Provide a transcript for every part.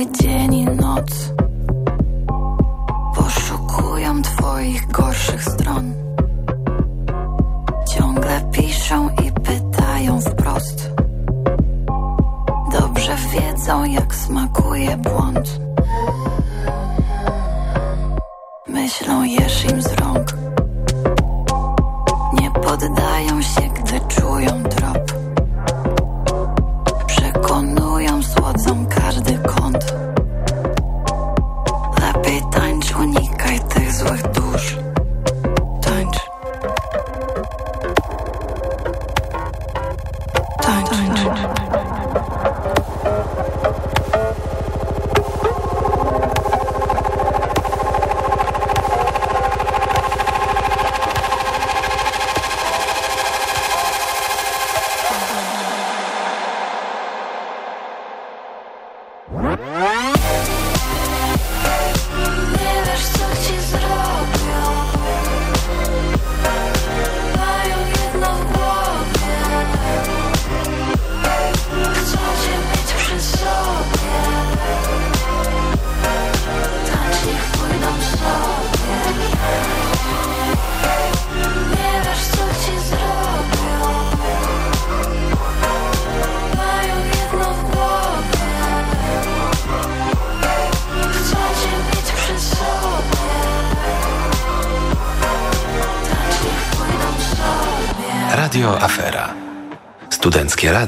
Cały dzień i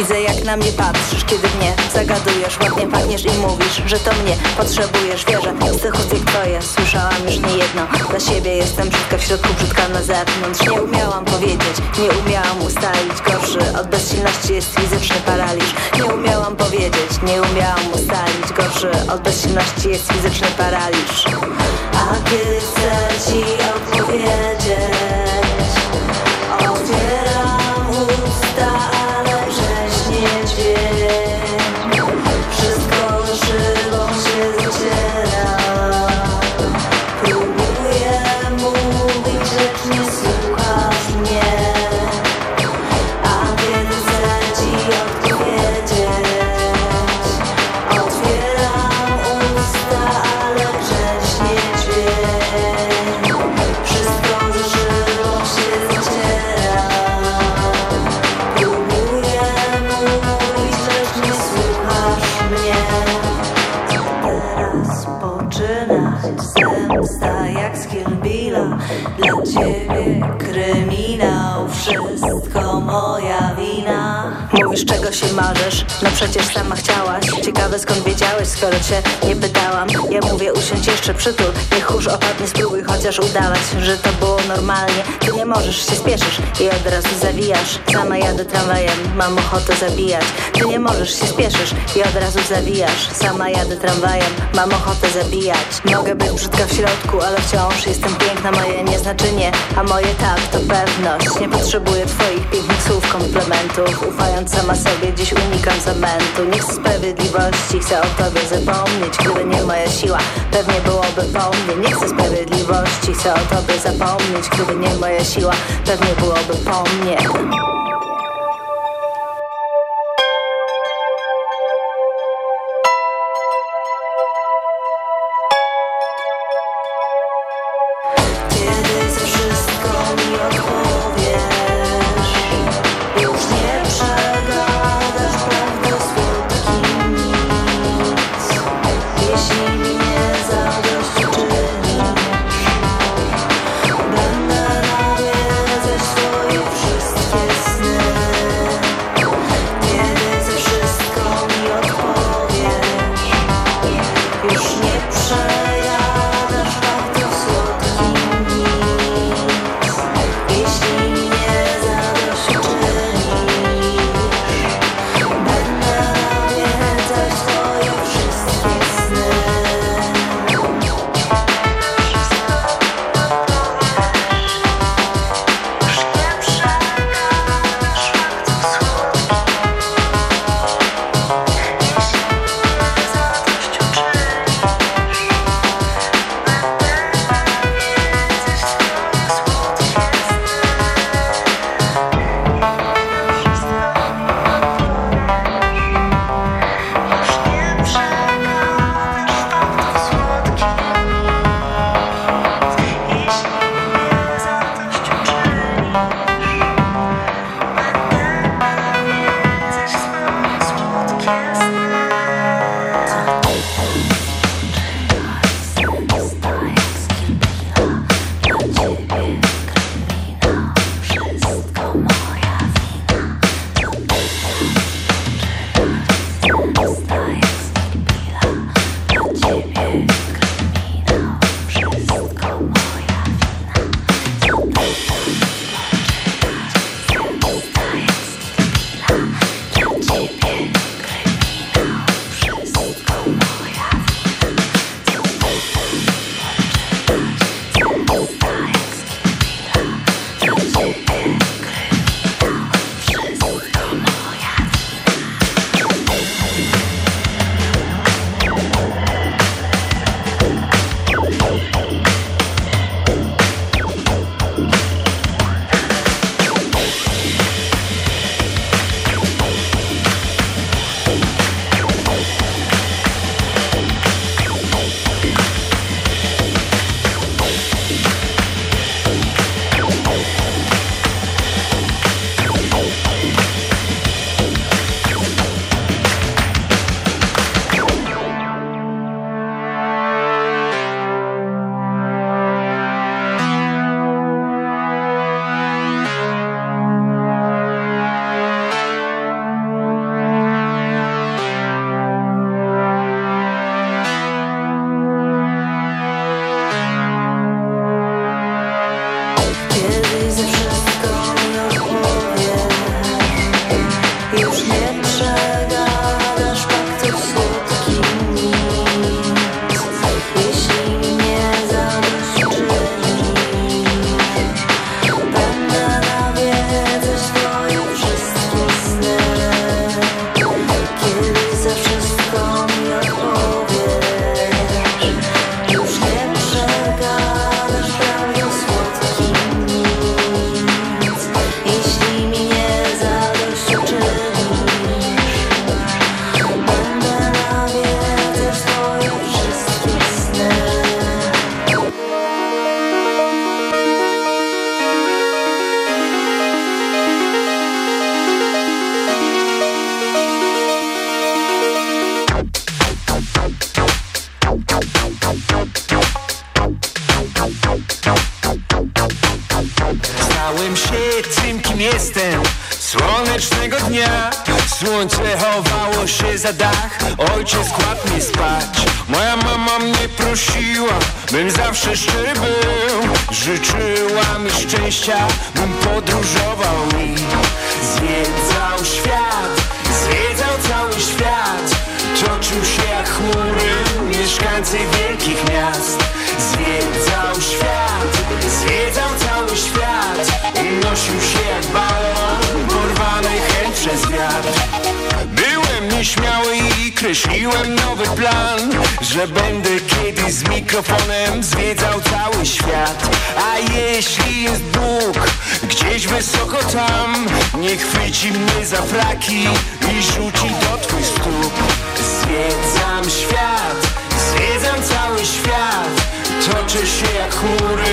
Widzę jak na mnie patrzysz, kiedy mnie zagadujesz Ładnie pachniesz i mówisz, że to mnie potrzebujesz. Wierzę, z tych jak twoje słyszałam już nie jedno Dla siebie jestem brzydka w środku, brzydka na zewnątrz. Nie umiałam powiedzieć, nie umiałam ustalić. Gorszy od bezsilności jest fizyczny paraliż. Nie umiałam powiedzieć, nie umiałam ustalić. Gorszy od bezsilności jest fizyczny paraliż. A kiedy chcę ci odpowiedzieć Marzysz, no przecież sama chciałaś. Ciekawe skąd wiedziałeś, skoro cię nie pytałam. Ja mówię usiądź jeszcze przytul, niech kurz opadnie Spróbuj chociaż udawać, że to było normalnie Nie możesz, się spieszysz i od razu zawijasz. Sama jadę tramwajem, mam ochotę zabijać. Ty nie możesz, się spieszysz i od razu zawijasz. Sama jadę tramwajem, mam ochotę zabijać. Mogę być brzydka w środku, ale wciąż jestem piękna. Moje nie znaczy nie, a moje tak to pewność. Nie potrzebuję twoich pięknych słów, komplementów. Ufając sama sobie, dziś unikam zamętu. Nie chcę sprawiedliwości, chcę o tobie zapomnieć. Gdyby nie moja siła, pewnie byłoby po mnie Nie chcę sprawiedliwości, chcę o tobie zapomnieć. Gdyby nie moja siła, pewnie byłoby po mnie szczęścia Bym podróżował i Zwiedzał świat Zwiedzał cały świat. Toczył się jak chmury Mieszkańcy wielkich miast. Zwiedzał świat Zwiedzał cały świat. Unosił się jak balon Porwany chęt przez wiatr. Byłem nieśmiały i kreśliłem nowy plan Że będę mikrofonem zwiedzał cały świat. A jeśli jest Bóg gdzieś wysoko tam Nie chwyci mnie za fraki i rzuci do twych stóp. Zwiedzam świat, zwiedzam cały świat. Toczę się jak chmury,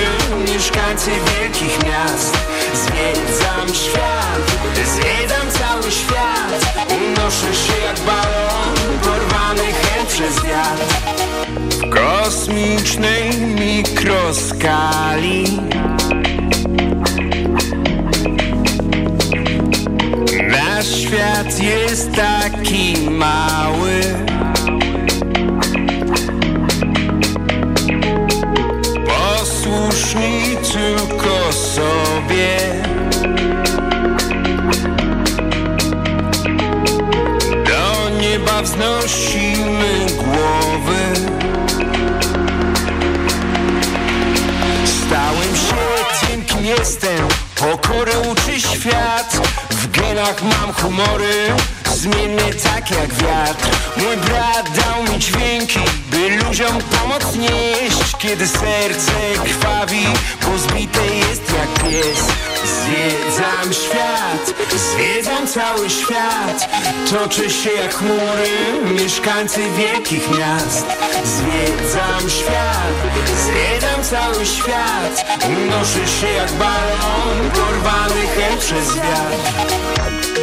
mieszkańcy wielkich miast. Zwiedzam świat, zwiedzam cały świat. Unoszę się jak balon, porwany chęt przez wiatr kosmicznej mikroskali. Nasz świat jest taki mały. Posłuszni tylko sobie. Do nieba wznosimy jestem. Pokory uczy świat. W genach mam humory. Zmiennie tak jak wiatr. Mój brat dał mi dźwięki By ludziom pomoc nieść Kiedy serce krwawi Bo zbite jest jak pies. Zwiedzam świat Zwiedzam cały świat Toczę się jak chmury Mieszkańcy wielkich miast. Zwiedzam świat Zwiedzam cały świat Unoszę się jak balon Porwany chęt przez wiatr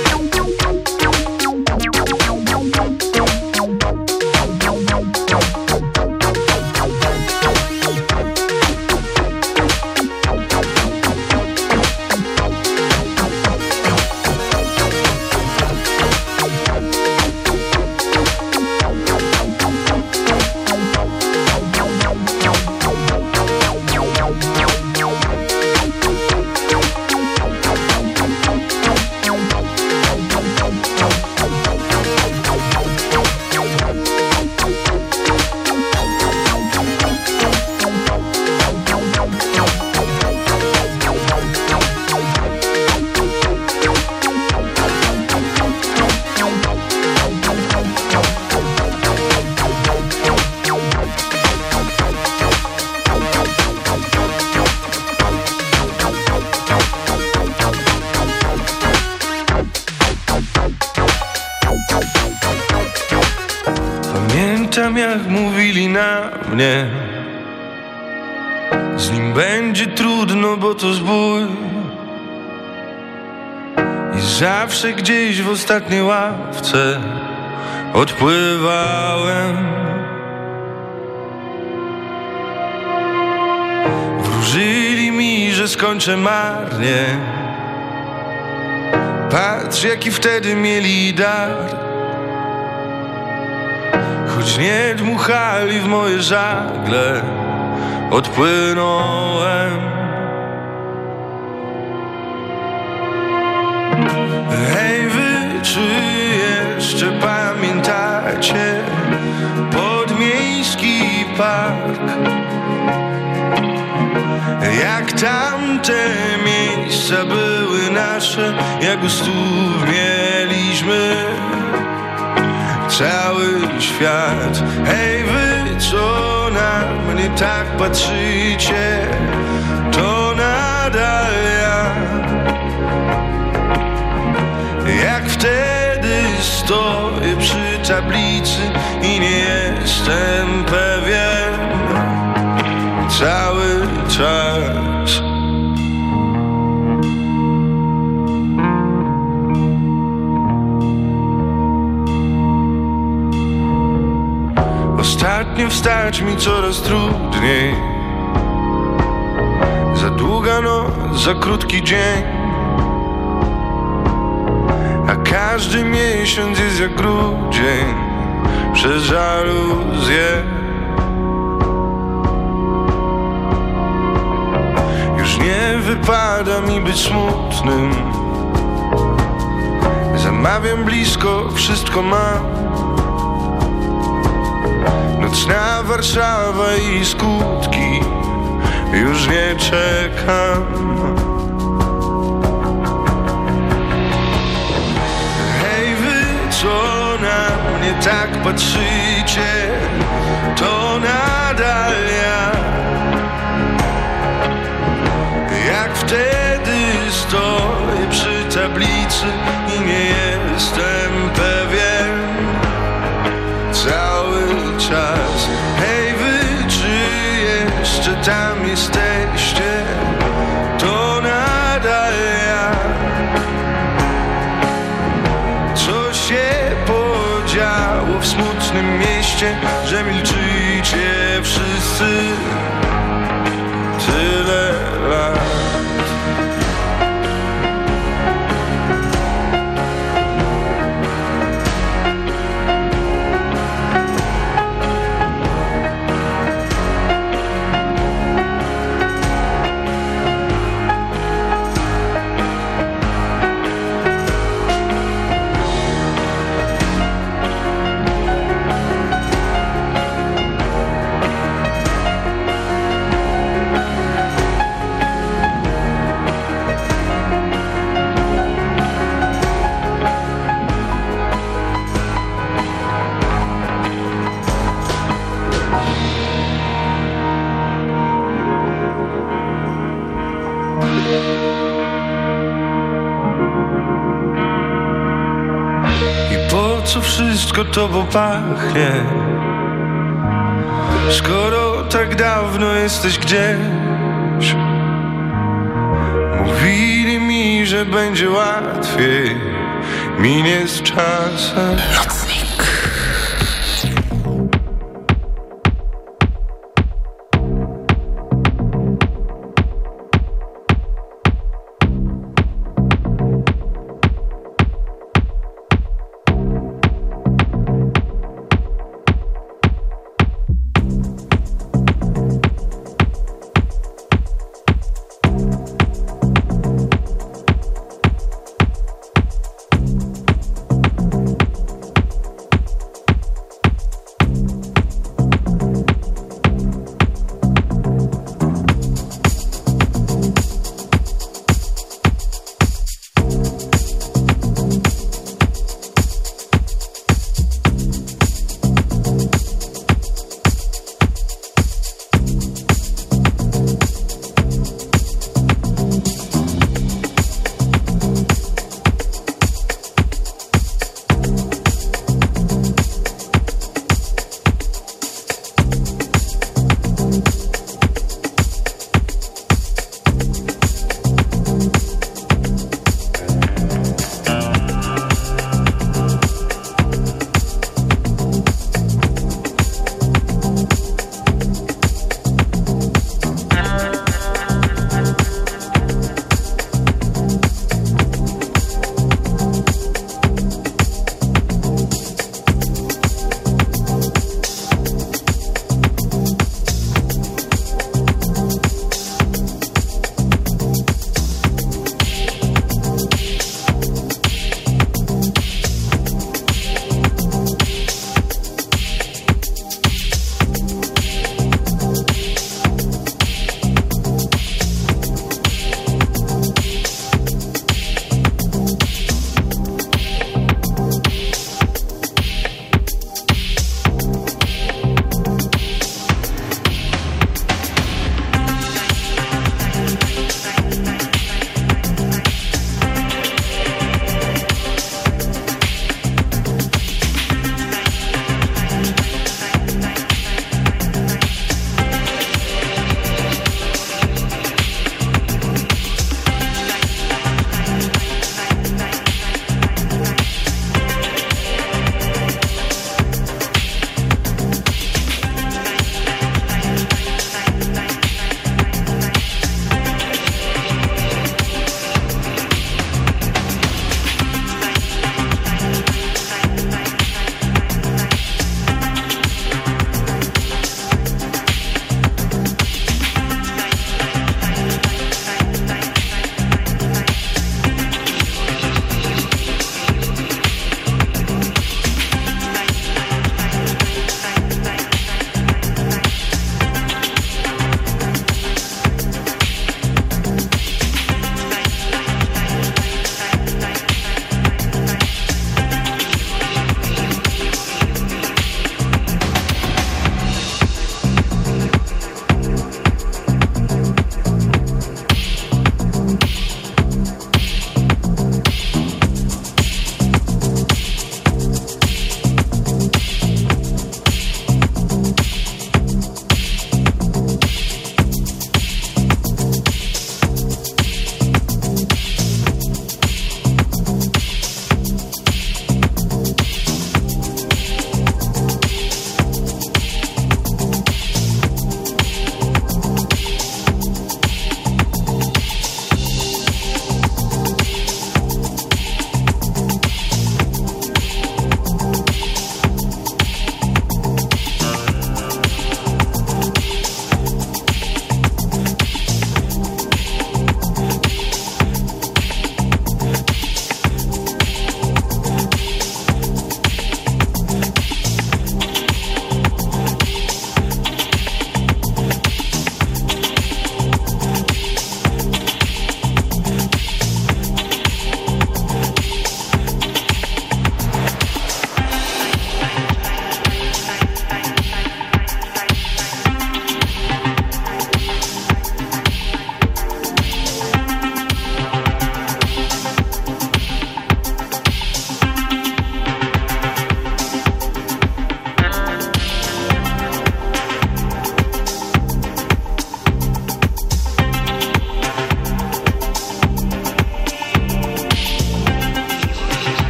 mnie Z nim będzie trudno, bo to zbój. I zawsze gdzieś w ostatniej ławce Odpływałem. Wróżyli mi, że skończę marnie. Patrz jaki wtedy mieli dar Choć nie dmuchali w moje żagle Odpłynąłem. Hej wy, czy jeszcze pamiętacie Podmiejski park? Jak tamte miejsca były nasze Jak u stóp mieliśmy cały świat. Hej wy, co na mnie tak patrzycie? To nadal ja. Jak wtedy stoję przy tablicy I nie jestem pewien. Cały czas Ostatnio wstać mi coraz trudniej. Za długa noc, za krótki dzień. Każdy miesiąc jest jak grudzień Przez żaluzję. Już nie wypada mi być smutnym. Zamawiam blisko, wszystko mam Nocna Warszawa i skutki Już nie czekam. Hej wy, co na mnie tak patrzycie To nadal ja. Jak wtedy stoję przy tablicy I nie jestem pewien czas. Hej wy, czy jeszcze tam jesteście? To nadal ja. Co się podziało w smutnym mieście Że milczycie wszyscy? Tyle lat wszystko to popachnie Skoro tak dawno jesteś gdzieś Mówili mi, że będzie łatwiej Minie z czasem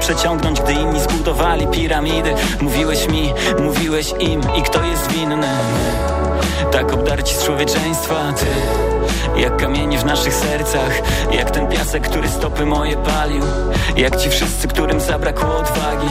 przeciągnąć Gdy inni zbudowali piramidy. Mówiłeś mi, mówiłeś im i kto jest winny? Tak obdarci z człowieczeństwa, ty jak kamienie w naszych sercach Jak ten piasek, który stopy moje palił Jak ci wszyscy, którym zabrakło odwagi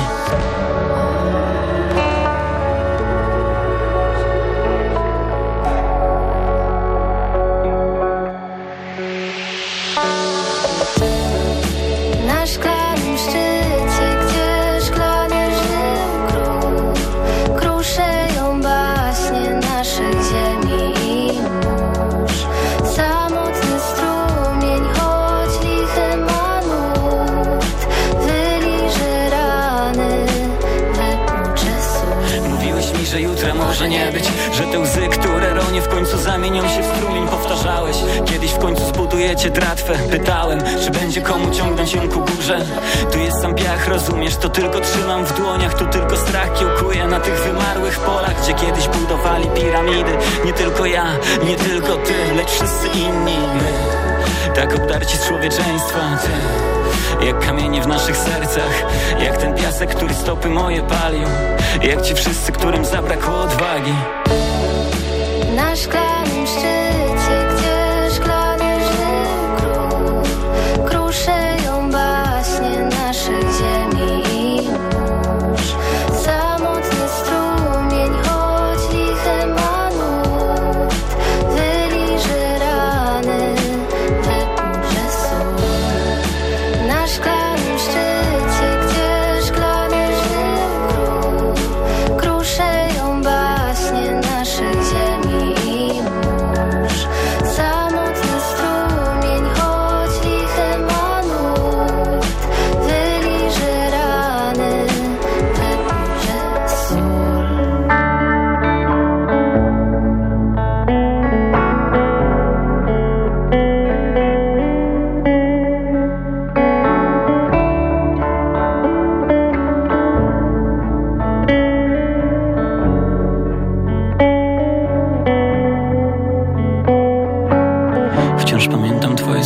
nie być Że te łzy, które ronie w końcu zamienią się w strumień. Powtarzałeś, kiedyś w końcu zbudujecie tratwę. Pytałem, czy będzie komu ciągnąć ją ku górze. Tu jest sam piach, rozumiesz, to tylko trzymam w dłoniach. Tu tylko strach kiełkuje na tych wymarłych polach Gdzie kiedyś budowali piramidy. Nie tylko ja, nie tylko ty, lecz wszyscy inni My, tak obdarci z jak kamienie w naszych sercach Jak ten piasek, który stopy moje palił Jak ci wszyscy, którym zabrakło odwagi. Na szklanym szczycie,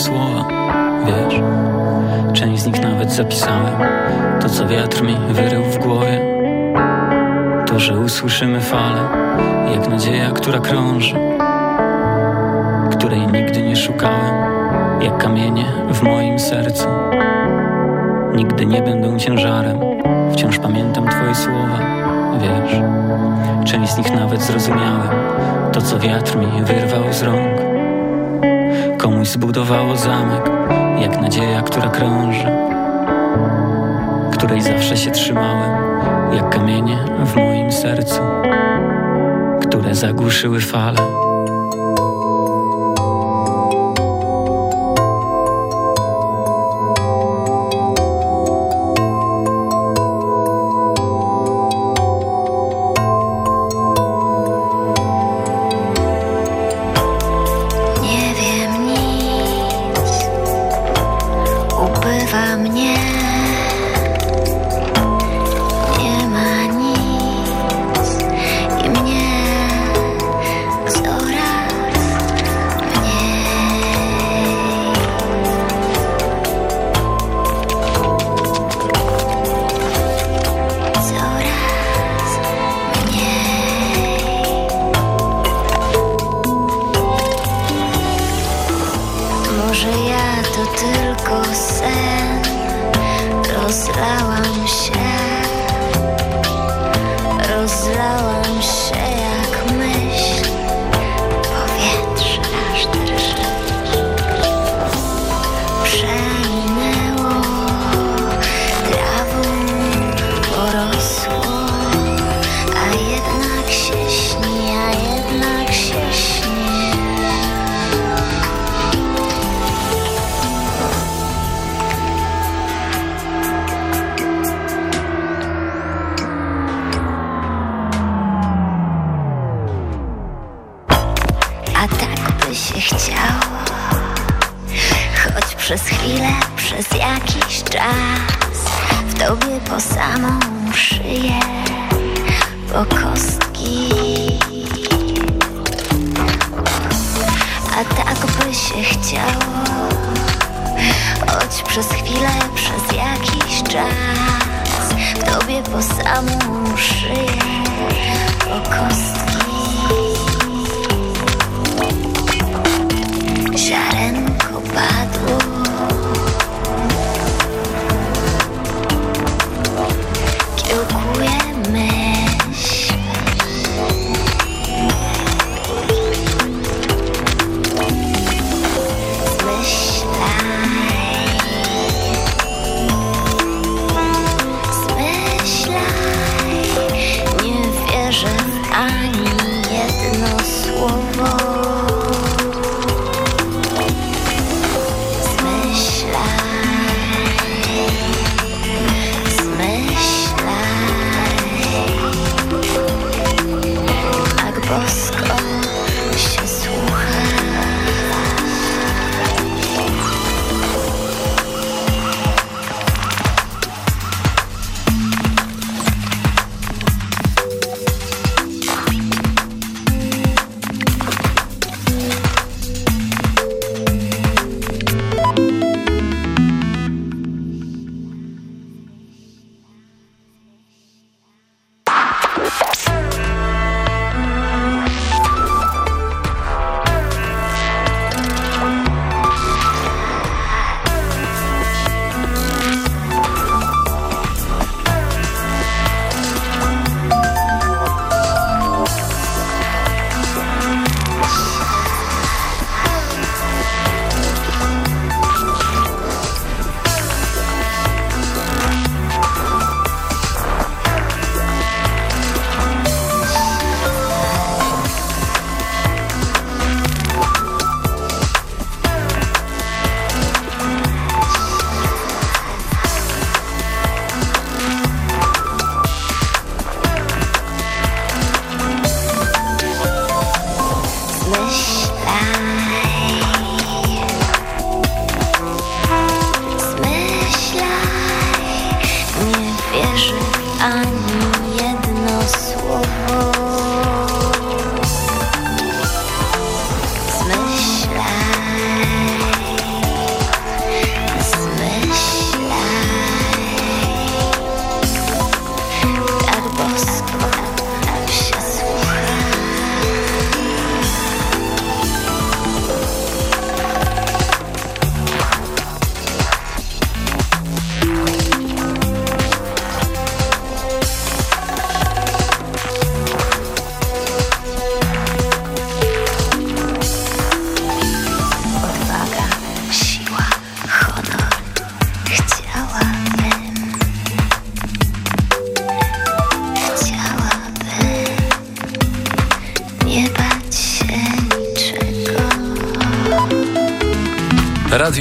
słowa, wiesz. Część z nich nawet zapisałem. To co wiatr mi wyrył w głowie. To, że usłyszymy falę Jak nadzieja, która krąży Której nigdy nie szukałem Jak kamienie w moim sercu. Nigdy nie będą ciężarem Wciąż pamiętam twoje słowa, wiesz. Część z nich nawet zrozumiałem. To, co wiatr mi wyrwał z rąk Komuś zbudowało zamek, jak nadzieja, która krąży, której zawsze się trzymałem, jak kamienie w moim sercu, które zagłuszyły fale.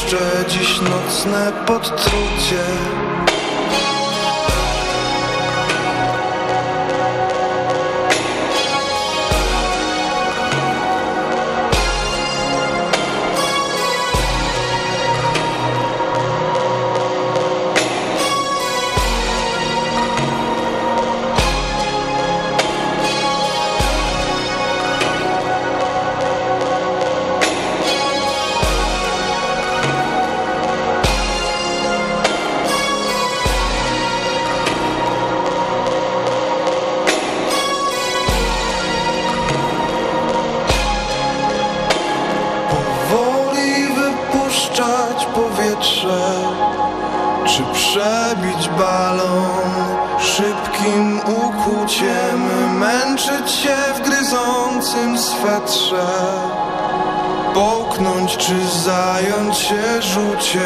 Odpuszczę dziś nocne podtrucie ukłuciem Męczyć się w gryzącym swetrze. Połknąć czy zająć się rzuciem